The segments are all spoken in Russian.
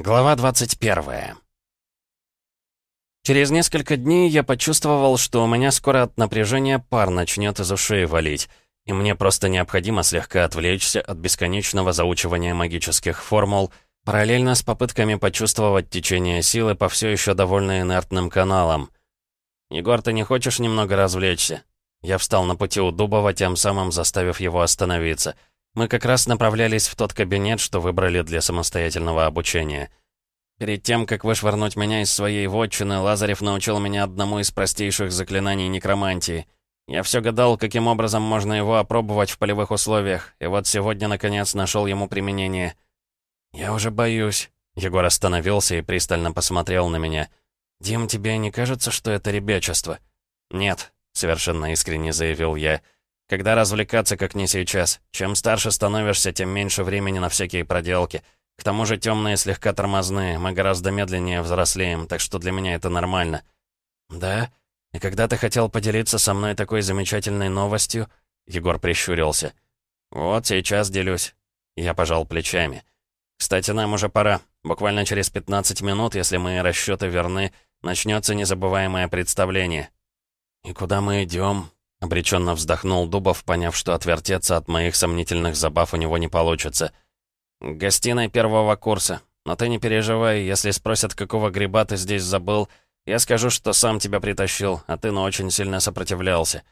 Глава 21 Через несколько дней я почувствовал, что у меня скоро от напряжения пар начнет из ушей валить, и мне просто необходимо слегка отвлечься от бесконечного заучивания магических формул, параллельно с попытками почувствовать течение силы по все еще довольно инертным каналам. «Егор, ты не хочешь немного развлечься?» Я встал на пути у Дубова, тем самым заставив его остановиться — мы как раз направлялись в тот кабинет, что выбрали для самостоятельного обучения. Перед тем, как вышвырнуть меня из своей вотчины, Лазарев научил меня одному из простейших заклинаний некромантии. Я все гадал, каким образом можно его опробовать в полевых условиях, и вот сегодня, наконец, нашел ему применение. «Я уже боюсь». Егор остановился и пристально посмотрел на меня. «Дим, тебе не кажется, что это ребячество?» «Нет», — совершенно искренне заявил я, — когда развлекаться, как не сейчас? Чем старше становишься, тем меньше времени на всякие проделки. К тому же темные слегка тормозные, мы гораздо медленнее взрослеем, так что для меня это нормально. Да? И когда ты хотел поделиться со мной такой замечательной новостью? Егор прищурился. Вот сейчас делюсь. Я пожал плечами. Кстати, нам уже пора. Буквально через 15 минут, если мои расчеты верны, начнется незабываемое представление. И куда мы идем? Обреченно вздохнул Дубов, поняв, что отвертеться от моих сомнительных забав у него не получится. «К гостиной первого курса. Но ты не переживай, если спросят, какого гриба ты здесь забыл, я скажу, что сам тебя притащил, а ты, но очень сильно сопротивлялся».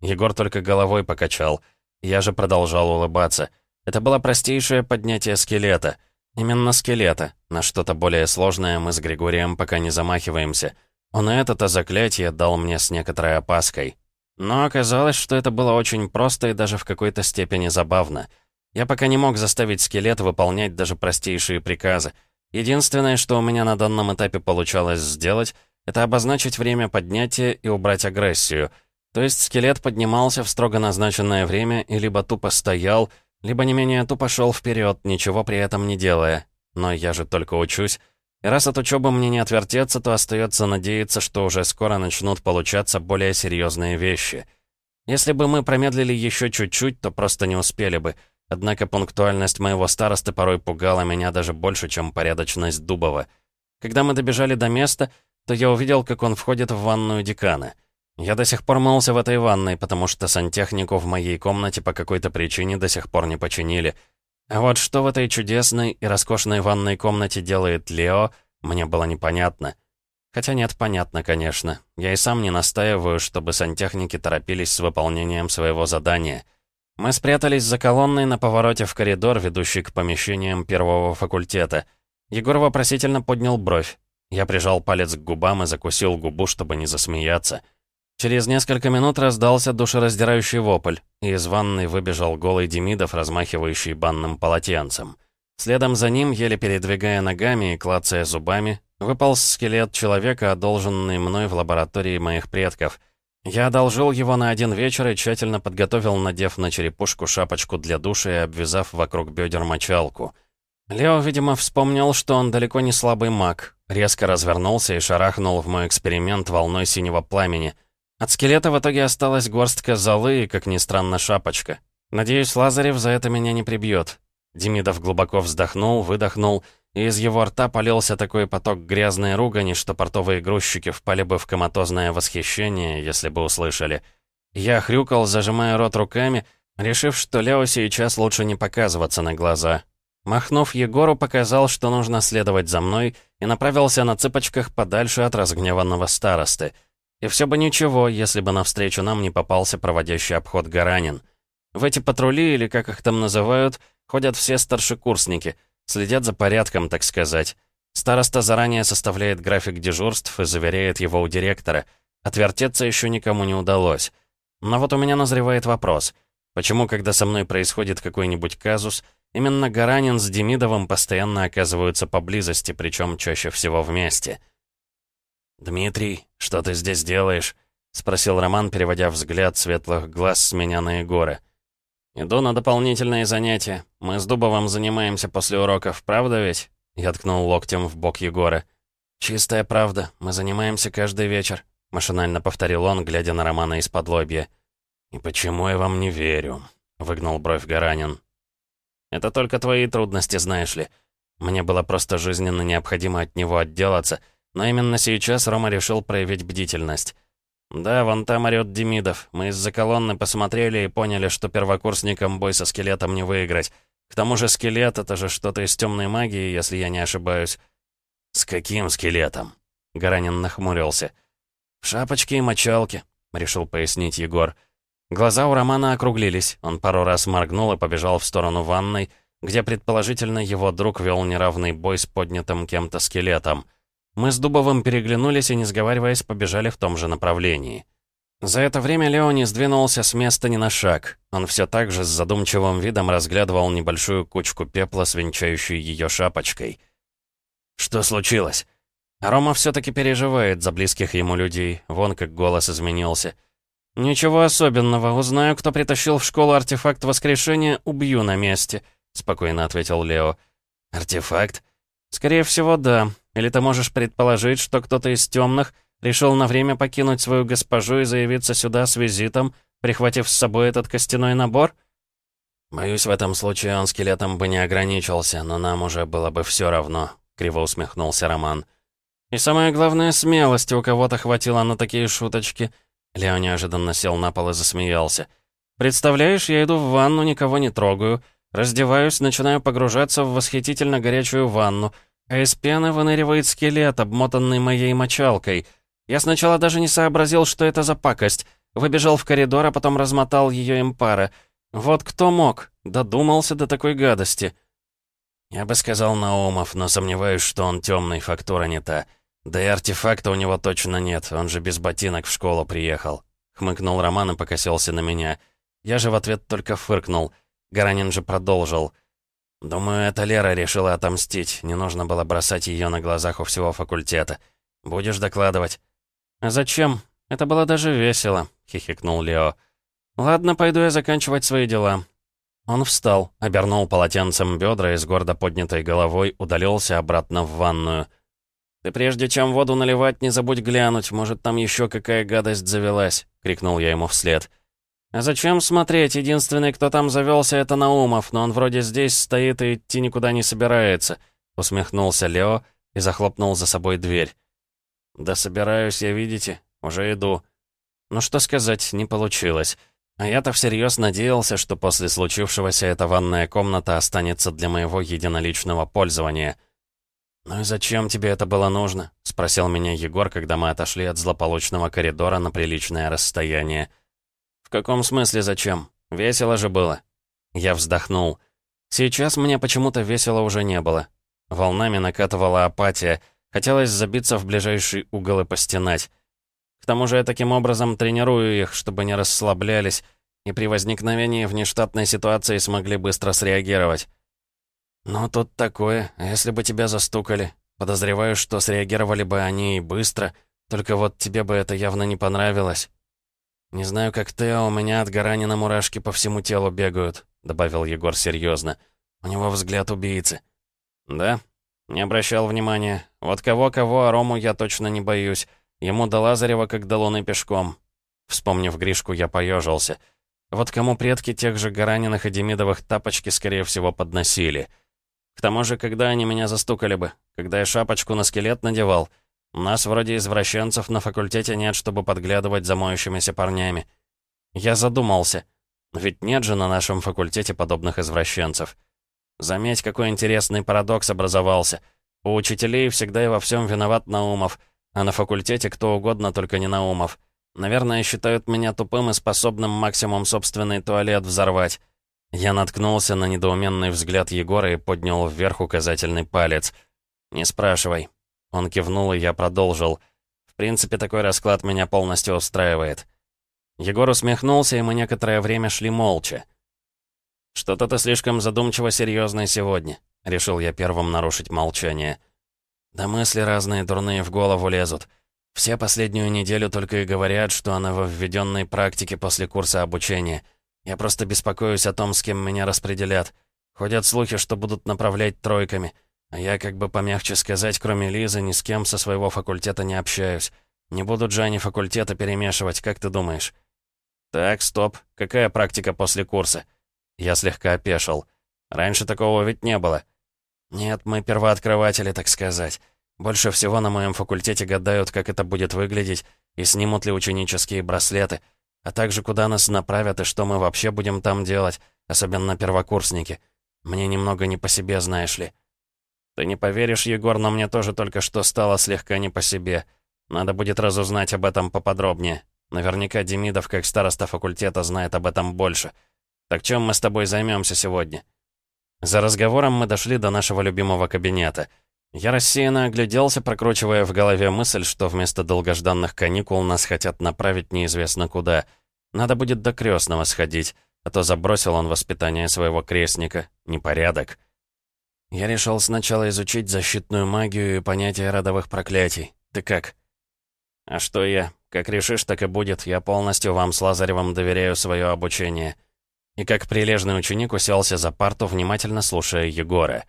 Егор только головой покачал. Я же продолжал улыбаться. Это было простейшее поднятие скелета. Именно скелета. На что-то более сложное мы с Григорием пока не замахиваемся. Он и это-то заклятие дал мне с некоторой опаской. Но оказалось, что это было очень просто и даже в какой-то степени забавно. Я пока не мог заставить скелет выполнять даже простейшие приказы. Единственное, что у меня на данном этапе получалось сделать, это обозначить время поднятия и убрать агрессию. То есть скелет поднимался в строго назначенное время и либо тупо стоял, либо не менее тупо шел вперед, ничего при этом не делая. Но я же только учусь, раз от учебы мне не отвертеться, то остается надеяться, что уже скоро начнут получаться более серьезные вещи. Если бы мы промедлили еще чуть-чуть, то просто не успели бы. Однако пунктуальность моего старосты порой пугала меня даже больше, чем порядочность Дубова. Когда мы добежали до места, то я увидел, как он входит в ванную декана. Я до сих пор мылся в этой ванной, потому что сантехнику в моей комнате по какой-то причине до сих пор не починили — а вот что в этой чудесной и роскошной ванной комнате делает Лео, мне было непонятно. Хотя нет, понятно, конечно. Я и сам не настаиваю, чтобы сантехники торопились с выполнением своего задания. Мы спрятались за колонной на повороте в коридор, ведущий к помещениям первого факультета. Егор вопросительно поднял бровь. Я прижал палец к губам и закусил губу, чтобы не засмеяться. Через несколько минут раздался душераздирающий вопль, и из ванной выбежал голый Демидов, размахивающий банным полотенцем. Следом за ним, еле передвигая ногами и клацая зубами, выполз скелет человека, одолженный мной в лаборатории моих предков. Я одолжил его на один вечер и тщательно подготовил, надев на черепушку шапочку для душа и обвязав вокруг бедер мочалку. Лео, видимо, вспомнил, что он далеко не слабый маг, резко развернулся и шарахнул в мой эксперимент волной синего пламени — от скелета в итоге осталась горстка золы и, как ни странно, шапочка. Надеюсь, Лазарев за это меня не прибьет. Демидов глубоко вздохнул, выдохнул, и из его рта полился такой поток грязной ругани, что портовые грузчики впали бы в коматозное восхищение, если бы услышали. Я хрюкал, зажимая рот руками, решив, что Лео сейчас лучше не показываться на глаза. Махнув Егору, показал, что нужно следовать за мной, и направился на цыпочках подальше от разгневанного старосты — и все бы ничего, если бы навстречу нам не попался проводящий обход Гаранин. В эти патрули, или как их там называют, ходят все старшекурсники, следят за порядком, так сказать. Староста заранее составляет график дежурств и заверяет его у директора. Отвертеться еще никому не удалось. Но вот у меня назревает вопрос. Почему, когда со мной происходит какой-нибудь казус, именно Гаранин с Демидовым постоянно оказываются поблизости, причем чаще всего вместе?» «Дмитрий, что ты здесь делаешь?» — спросил Роман, переводя взгляд светлых глаз с меня на Егора. «Иду на дополнительные занятия. Мы с Дубовым занимаемся после уроков, правда ведь?» Я ткнул локтем в бок Егора. «Чистая правда. Мы занимаемся каждый вечер», — машинально повторил он, глядя на Романа из-под лобья. «И почему я вам не верю?» — выгнал бровь Гаранин. «Это только твои трудности, знаешь ли. Мне было просто жизненно необходимо от него отделаться, но именно сейчас Рома решил проявить бдительность. «Да, вон там орёт Демидов. Мы из-за колонны посмотрели и поняли, что первокурсникам бой со скелетом не выиграть. К тому же скелет — это же что-то из темной магии, если я не ошибаюсь». «С каким скелетом?» Гаранин нахмурился. «В шапочке и мочалке», — решил пояснить Егор. Глаза у Романа округлились. Он пару раз моргнул и побежал в сторону ванной, где, предположительно, его друг вел неравный бой с поднятым кем-то скелетом. Мы с Дубовым переглянулись и, не сговариваясь, побежали в том же направлении. За это время Лео не сдвинулся с места ни на шаг. Он все так же с задумчивым видом разглядывал небольшую кучку пепла, свинчающую ее шапочкой. «Что случилось?» Рома все-таки переживает за близких ему людей. Вон как голос изменился. «Ничего особенного. Узнаю, кто притащил в школу артефакт воскрешения, убью на месте», — спокойно ответил Лео. «Артефакт?» «Скорее всего, да. Или ты можешь предположить, что кто-то из темных решил на время покинуть свою госпожу и заявиться сюда с визитом, прихватив с собой этот костяной набор?» «Боюсь, в этом случае он скелетом бы не ограничился, но нам уже было бы все равно», — криво усмехнулся Роман. «И самое главное, смелости у кого-то хватило на такие шуточки». Лео неожиданно сел на пол и засмеялся. «Представляешь, я иду в ванну, никого не трогаю, раздеваюсь, начинаю погружаться в восхитительно горячую ванну, а из пены выныривает скелет, обмотанный моей мочалкой. Я сначала даже не сообразил, что это за пакость. Выбежал в коридор, а потом размотал ее импара. Вот кто мог? Додумался до такой гадости». «Я бы сказал Наумов, но сомневаюсь, что он темный, фактура не та». «Да и артефакта у него точно нет, он же без ботинок в школу приехал», — хмыкнул Роман и покосился на меня. Я же в ответ только фыркнул. Гаранин же продолжил. «Думаю, эта Лера решила отомстить. Не нужно было бросать ее на глазах у всего факультета. Будешь докладывать?» «А зачем? Это было даже весело», — хихикнул Лео. «Ладно, пойду я заканчивать свои дела». Он встал, обернул полотенцем бедра и с гордо поднятой головой удалился обратно в ванную. «Ты прежде чем воду наливать, не забудь глянуть, может, там еще какая гадость завелась», — крикнул я ему вслед. «А зачем смотреть? Единственный, кто там завелся, это Наумов, но он вроде здесь стоит и идти никуда не собирается», — усмехнулся Лео и захлопнул за собой дверь. «Да собираюсь я, видите, уже иду». Ну что сказать, не получилось. А я-то всерьез надеялся, что после случившегося эта ванная комната останется для моего единоличного пользования — «Ну и зачем тебе это было нужно?» — спросил меня Егор, когда мы отошли от злополучного коридора на приличное расстояние. «В каком смысле зачем? Весело же было». Я вздохнул. Сейчас мне почему-то весело уже не было. Волнами накатывала апатия. Хотелось забиться в ближайший угол и постенать. К тому же я таким образом тренирую их, чтобы не расслаблялись, и при возникновении внештатной ситуации смогли быстро среагировать. «Ну, тут такое. Если бы тебя застукали? Подозреваю, что среагировали бы они и быстро. Только вот тебе бы это явно не понравилось». «Не знаю, как ты, а у меня от Гаранина мурашки по всему телу бегают», — добавил Егор серьезно. «У него взгляд убийцы». «Да?» «Не обращал внимания. Вот кого-кого, а Рому я точно не боюсь. Ему до Лазарева как до Луны пешком». Вспомнив Гришку, я поежился. Вот кому предки тех же Гараниных и Демидовых тапочки, скорее всего, подносили. К тому же, когда они меня застукали бы? Когда я шапочку на скелет надевал? Нас вроде извращенцев на факультете нет, чтобы подглядывать за моющимися парнями. Я задумался. Ведь нет же на нашем факультете подобных извращенцев. Заметь, какой интересный парадокс образовался. У учителей всегда и во всем виноват Наумов, а на факультете кто угодно, только не Наумов. Наверное, считают меня тупым и способным максимум собственный туалет взорвать. Я наткнулся на недоуменный взгляд Егора и поднял вверх указательный палец. «Не спрашивай». Он кивнул, и я продолжил. «В принципе, такой расклад меня полностью устраивает». Егор усмехнулся, и мы некоторое время шли молча. «Что-то ты слишком задумчиво серьезный сегодня», — решил я первым нарушить молчание. «Да мысли разные дурные в голову лезут. Все последнюю неделю только и говорят, что она во введенной практике после курса обучения — я просто беспокоюсь о том, с кем меня распределят. Ходят слухи, что будут направлять тройками. Я, как бы помягче сказать, кроме Лизы, ни с кем со своего факультета не общаюсь. Не будут же они факультеты перемешивать, как ты думаешь? Так, стоп. Какая практика после курса? Я слегка опешил. Раньше такого ведь не было. «Нет, мы первооткрыватели, так сказать. Больше всего на моем факультете гадают, как это будет выглядеть, и снимут ли ученические браслеты, а также куда нас направят и что мы вообще будем там делать, особенно первокурсники. Мне немного не по себе, знаешь ли». «Ты не поверишь, Егор, но мне тоже только что стало слегка не по себе. Надо будет разузнать об этом поподробнее. Наверняка Демидов, как староста факультета, знает об этом больше. Так чем мы с тобой займемся сегодня?» За разговором мы дошли до нашего любимого кабинета. Я рассеянно огляделся, прокручивая в голове мысль, что вместо долгожданных каникул нас хотят направить неизвестно куда. Надо будет до крестного сходить, а то забросил он воспитание своего крестника. Непорядок. Я решил сначала изучить защитную магию и понятие родовых проклятий. Ты как? А что я? Как решишь, так и будет. Я полностью вам с Лазаревым доверяю свое обучение и как прилежный ученик уселся за парту, внимательно слушая Егора.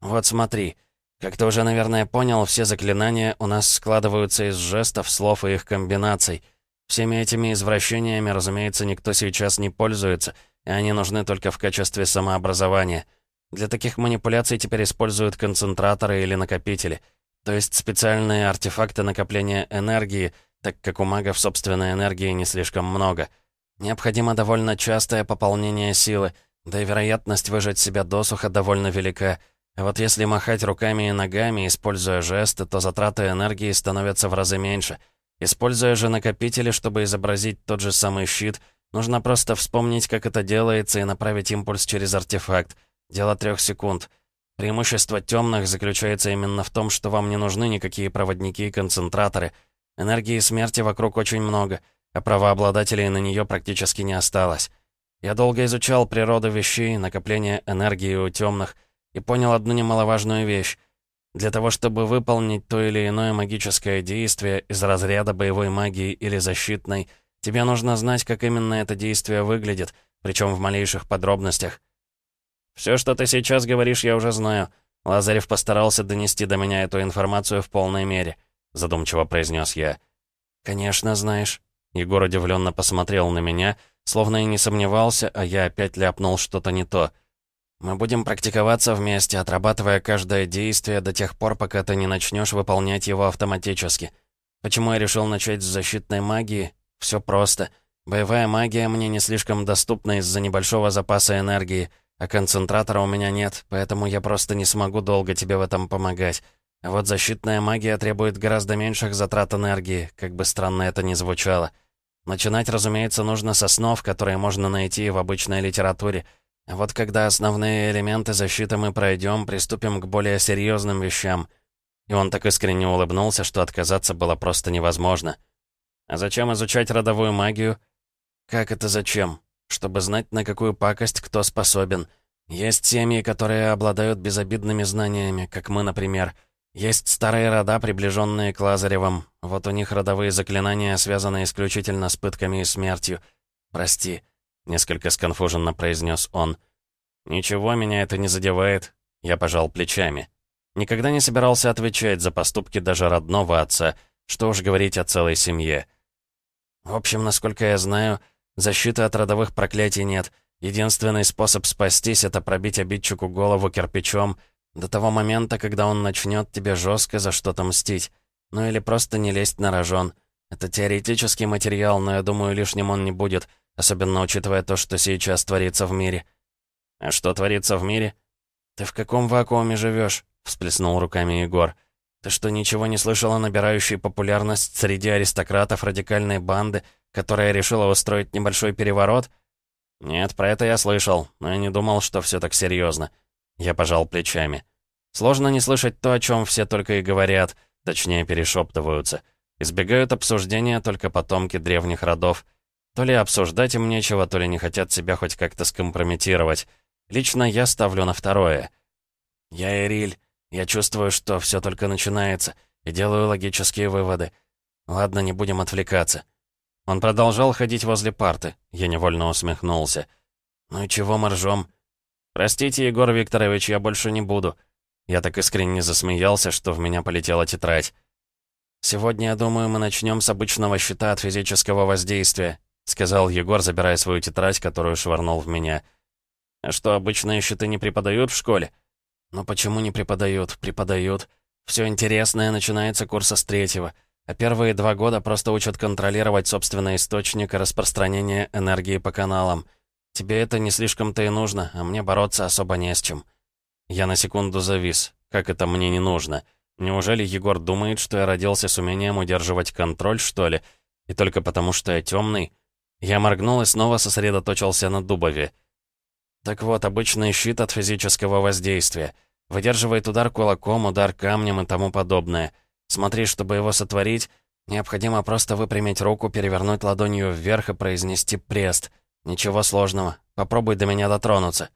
«Вот смотри, как ты уже, наверное, понял, все заклинания у нас складываются из жестов, слов и их комбинаций. Всеми этими извращениями, разумеется, никто сейчас не пользуется, и они нужны только в качестве самообразования. Для таких манипуляций теперь используют концентраторы или накопители, то есть специальные артефакты накопления энергии, так как у магов собственной энергии не слишком много — Необходимо довольно частое пополнение силы, да и вероятность выжать себя досуха довольно велика. А вот если махать руками и ногами, используя жесты, то затраты энергии становятся в разы меньше. Используя же накопители, чтобы изобразить тот же самый щит, нужно просто вспомнить, как это делается, и направить импульс через артефакт. Дело трех секунд. Преимущество темных заключается именно в том, что вам не нужны никакие проводники и концентраторы. Энергии смерти вокруг очень много — а правообладателей на нее практически не осталось. Я долго изучал природу вещей, накопление энергии у темных, и понял одну немаловажную вещь. Для того, чтобы выполнить то или иное магическое действие из разряда боевой магии или защитной, тебе нужно знать, как именно это действие выглядит, причем в малейших подробностях. «Все, что ты сейчас говоришь, я уже знаю. Лазарев постарался донести до меня эту информацию в полной мере», задумчиво произнес я. «Конечно, знаешь», Егор удивленно посмотрел на меня, словно и не сомневался, а я опять ляпнул что-то не то. «Мы будем практиковаться вместе, отрабатывая каждое действие до тех пор, пока ты не начнешь выполнять его автоматически. Почему я решил начать с защитной магии? Все просто. Боевая магия мне не слишком доступна из-за небольшого запаса энергии, а концентратора у меня нет, поэтому я просто не смогу долго тебе в этом помогать. А вот защитная магия требует гораздо меньших затрат энергии, как бы странно это ни звучало». Начинать, разумеется, нужно с основ, которые можно найти в обычной литературе. А вот когда основные элементы защиты мы пройдем, приступим к более серьезным вещам. И он так искренне улыбнулся, что отказаться было просто невозможно. А зачем изучать родовую магию? Как это зачем? Чтобы знать, на какую пакость кто способен. Есть семьи, которые обладают безобидными знаниями, как мы, например — есть старые рода, приближенные к Лазаревым. Вот у них родовые заклинания, связаны исключительно с пытками и смертью. Прости, несколько сконфуженно произнес он. Ничего, меня это не задевает. Я пожал плечами. Никогда не собирался отвечать за поступки даже родного отца, что уж говорить о целой семье. В общем, насколько я знаю, защиты от родовых проклятий нет. Единственный способ спастись — это пробить обидчику голову кирпичом — до того момента, когда он начнет тебе жестко за что-то мстить. Ну или просто не лезть на рожон. Это теоретический материал, но я думаю, лишним он не будет, особенно учитывая то, что сейчас творится в мире. А что творится в мире? Ты в каком вакууме живешь? всплеснул руками Егор. Ты что, ничего не слышал о набирающей популярность среди аристократов радикальной банды, которая решила устроить небольшой переворот? Нет, про это я слышал, но я не думал, что все так серьезно. Я пожал плечами. Сложно не слышать то, о чем все только и говорят, точнее перешептываются. Избегают обсуждения только потомки древних родов. То ли обсуждать им нечего, то ли не хотят себя хоть как-то скомпрометировать. Лично я ставлю на второе. Я Эриль. Я чувствую, что все только начинается, и делаю логические выводы. Ладно, не будем отвлекаться. Он продолжал ходить возле парты. Я невольно усмехнулся. «Ну и чего мы ржем? «Простите, Егор Викторович, я больше не буду». Я так искренне засмеялся, что в меня полетела тетрадь. «Сегодня, я думаю, мы начнем с обычного щита от физического воздействия», сказал Егор, забирая свою тетрадь, которую швырнул в меня. «А что, обычные щиты не преподают в школе?» «Но почему не преподают? Преподают. Все интересное начинается курса с третьего, а первые два года просто учат контролировать собственный источник и распространение энергии по каналам. Тебе это не слишком-то и нужно, а мне бороться особо не с чем». Я на секунду завис. Как это мне не нужно? Неужели Егор думает, что я родился с умением удерживать контроль, что ли? И только потому, что я темный? Я моргнул и снова сосредоточился на Дубове. Так вот, обычный щит от физического воздействия. Выдерживает удар кулаком, удар камнем и тому подобное. Смотри, чтобы его сотворить, необходимо просто выпрямить руку, перевернуть ладонью вверх и произнести «прест». Ничего сложного. Попробуй до меня дотронуться.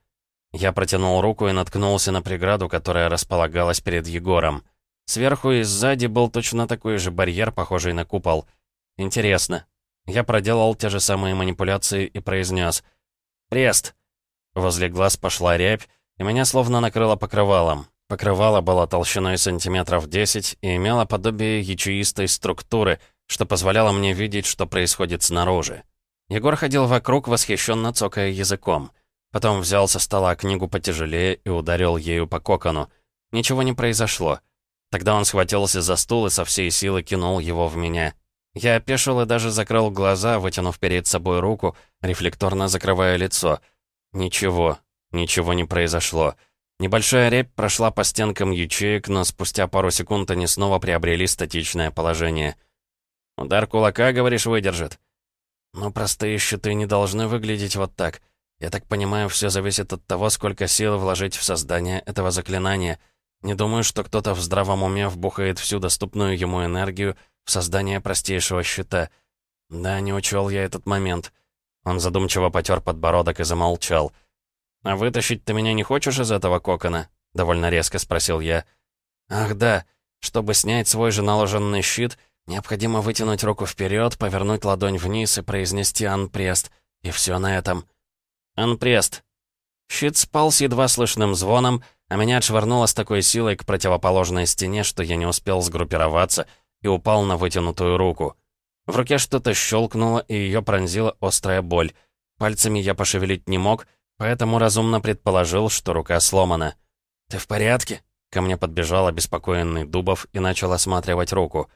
Я протянул руку и наткнулся на преграду, которая располагалась перед Егором. Сверху и сзади был точно такой же барьер, похожий на купол. Интересно. Я проделал те же самые манипуляции и произнес «Прест». Возле глаз пошла рябь, и меня словно накрыло покрывалом. Покрывало было толщиной сантиметров 10 и имело подобие ячеистой структуры, что позволяло мне видеть, что происходит снаружи. Егор ходил вокруг, восхищенно цокая языком. Потом взял со стола книгу потяжелее и ударил ею по кокону. Ничего не произошло. Тогда он схватился за стул и со всей силы кинул его в меня. Я опешил и даже закрыл глаза, вытянув перед собой руку, рефлекторно закрывая лицо. Ничего, ничего не произошло. Небольшая рябь прошла по стенкам ячеек, но спустя пару секунд они снова приобрели статичное положение. «Удар кулака, говоришь, выдержит?» «Но простые щиты не должны выглядеть вот так. Я так понимаю, все зависит от того, сколько сил вложить в создание этого заклинания. Не думаю, что кто-то в здравом уме вбухает всю доступную ему энергию в создание простейшего щита. Да, не учел я этот момент». Он задумчиво потер подбородок и замолчал. «А вытащить ты меня не хочешь из этого кокона?» — довольно резко спросил я. «Ах да, чтобы снять свой же наложенный щит, необходимо вытянуть руку вперед, повернуть ладонь вниз и произнести «Анпрест». И все на этом. «Анпрест». Щит спал с едва слышным звоном, а меня отшвырнуло с такой силой к противоположной стене, что я не успел сгруппироваться и упал на вытянутую руку. В руке что-то щелкнуло, и ее пронзила острая боль. Пальцами я пошевелить не мог, поэтому разумно предположил, что рука сломана. «Ты в порядке?» Ко мне подбежал обеспокоенный Дубов и начал осматривать руку.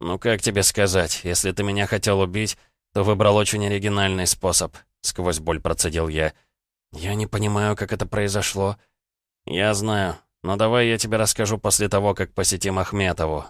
«Ну как тебе сказать, если ты меня хотел убить, то выбрал очень оригинальный способ», — сквозь боль процедил я. «Я не понимаю, как это произошло». «Я знаю, но давай я тебе расскажу после того, как посетим Ахметову.